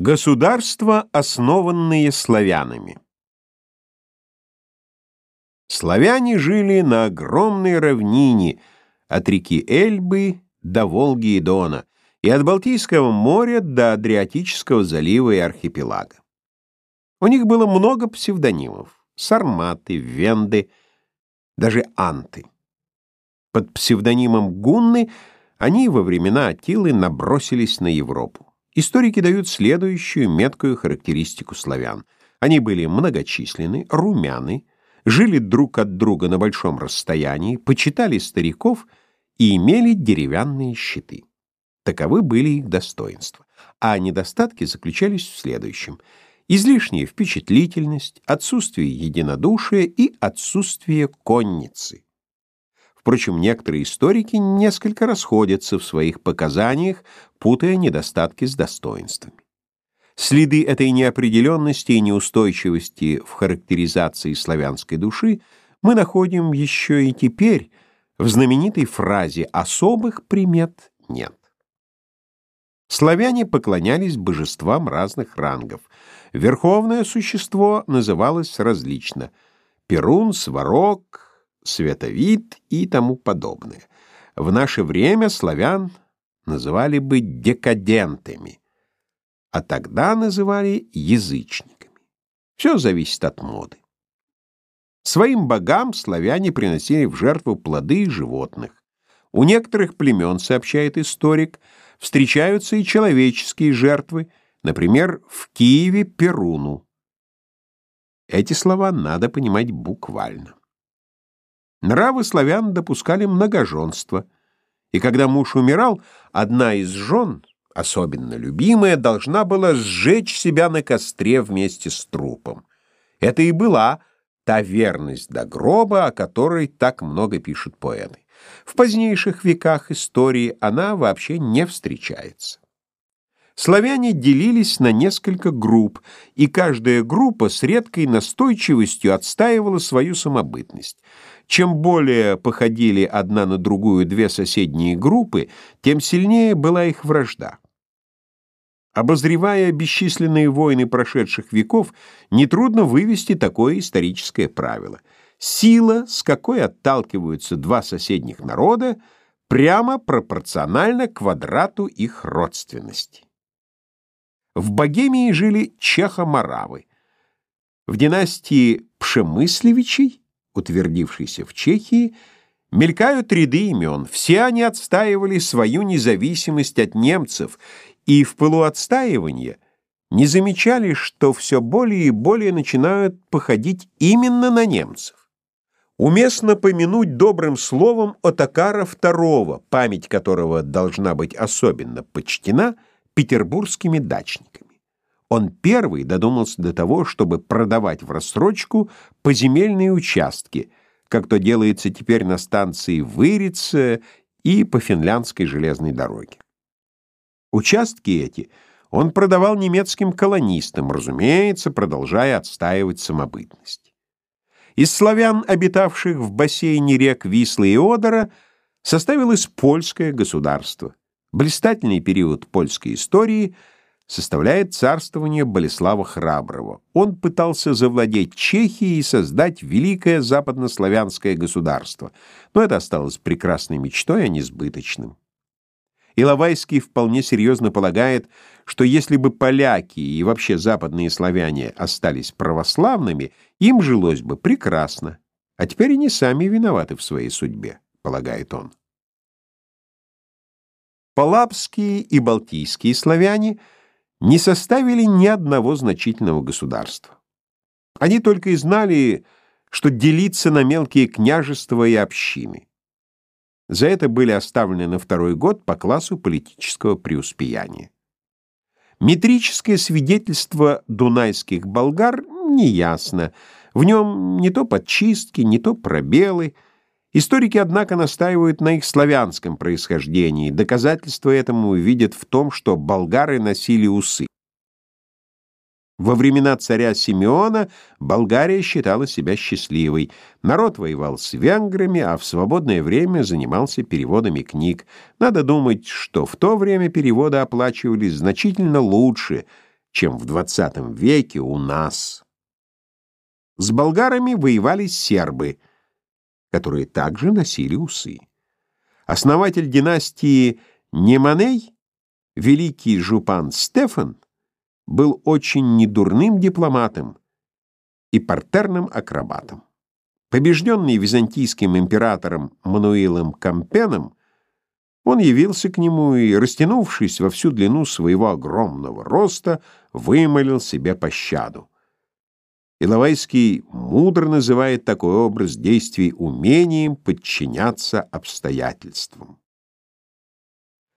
Государства, основанные славянами. Славяне жили на огромной равнине от реки Эльбы до Волги и Дона, и от Балтийского моря до Адриатического залива и архипелага. У них было много псевдонимов — сарматы, венды, даже анты. Под псевдонимом гунны они во времена Атилы набросились на Европу. Историки дают следующую меткую характеристику славян. Они были многочисленны, румяны, жили друг от друга на большом расстоянии, почитали стариков и имели деревянные щиты. Таковы были их достоинства. А недостатки заключались в следующем. Излишняя впечатлительность, отсутствие единодушия и отсутствие конницы. Впрочем, некоторые историки несколько расходятся в своих показаниях, путая недостатки с достоинствами. Следы этой неопределенности и неустойчивости в характеризации славянской души мы находим еще и теперь в знаменитой фразе «особых примет нет». Славяне поклонялись божествам разных рангов. Верховное существо называлось различно — Перун, Сварог, световид и тому подобное. В наше время славян называли бы декадентами, а тогда называли язычниками. Все зависит от моды. Своим богам славяне приносили в жертву плоды и животных. У некоторых племен, сообщает историк, встречаются и человеческие жертвы, например, в Киеве Перуну. Эти слова надо понимать буквально. Нравы славян допускали многоженство, и когда муж умирал, одна из жен, особенно любимая, должна была сжечь себя на костре вместе с трупом. Это и была та верность до гроба, о которой так много пишут поэты. В позднейших веках истории она вообще не встречается. Славяне делились на несколько групп, и каждая группа с редкой настойчивостью отстаивала свою самобытность. Чем более походили одна на другую две соседние группы, тем сильнее была их вражда. Обозревая бесчисленные войны прошедших веков, нетрудно вывести такое историческое правило. Сила, с какой отталкиваются два соседних народа, прямо пропорциональна квадрату их родственности. В Богемии жили чехо-моравы. В династии Пшемыслевичей утвердившейся в Чехии, мелькают ряды имен. Все они отстаивали свою независимость от немцев и в пылу отстаивания не замечали, что все более и более начинают походить именно на немцев. Уместно помянуть добрым словом Отакара II, память которого должна быть особенно почтена петербургскими дачниками. Он первый додумался до того, чтобы продавать в рассрочку поземельные участки, как то делается теперь на станции Вырица и по финляндской железной дороге. Участки эти он продавал немецким колонистам, разумеется, продолжая отстаивать самобытность. Из славян, обитавших в бассейне рек Вислы и Одера, составилось польское государство. Блистательный период польской истории — составляет царствование Болеслава Храброго. Он пытался завладеть Чехией и создать великое западнославянское государство, но это осталось прекрасной мечтой, а не сбыточным. Иловайский вполне серьезно полагает, что если бы поляки и вообще западные славяне остались православными, им жилось бы прекрасно, а теперь они сами виноваты в своей судьбе, полагает он. Полапские и балтийские славяне – не составили ни одного значительного государства. Они только и знали, что делиться на мелкие княжества и общины. За это были оставлены на второй год по классу политического преуспеяния. Метрическое свидетельство дунайских болгар неясно. В нем не то подчистки, не то пробелы — Историки, однако, настаивают на их славянском происхождении. Доказательство этому видят в том, что болгары носили усы. Во времена царя Симеона Болгария считала себя счастливой. Народ воевал с венграми, а в свободное время занимался переводами книг. Надо думать, что в то время переводы оплачивались значительно лучше, чем в XX веке у нас. С болгарами воевали сербы, которые также носили усы. Основатель династии Неманей, великий жупан Стефан, был очень недурным дипломатом и партерным акробатом. Побежденный византийским императором Мануилом Кампеном, он явился к нему и, растянувшись во всю длину своего огромного роста, вымолил себе пощаду. Иловайский мудро называет такой образ действий умением подчиняться обстоятельствам.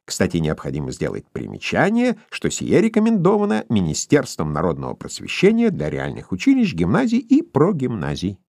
Кстати, необходимо сделать примечание, что сие рекомендовано Министерством народного просвещения для реальных училищ, гимназий и прогимназий.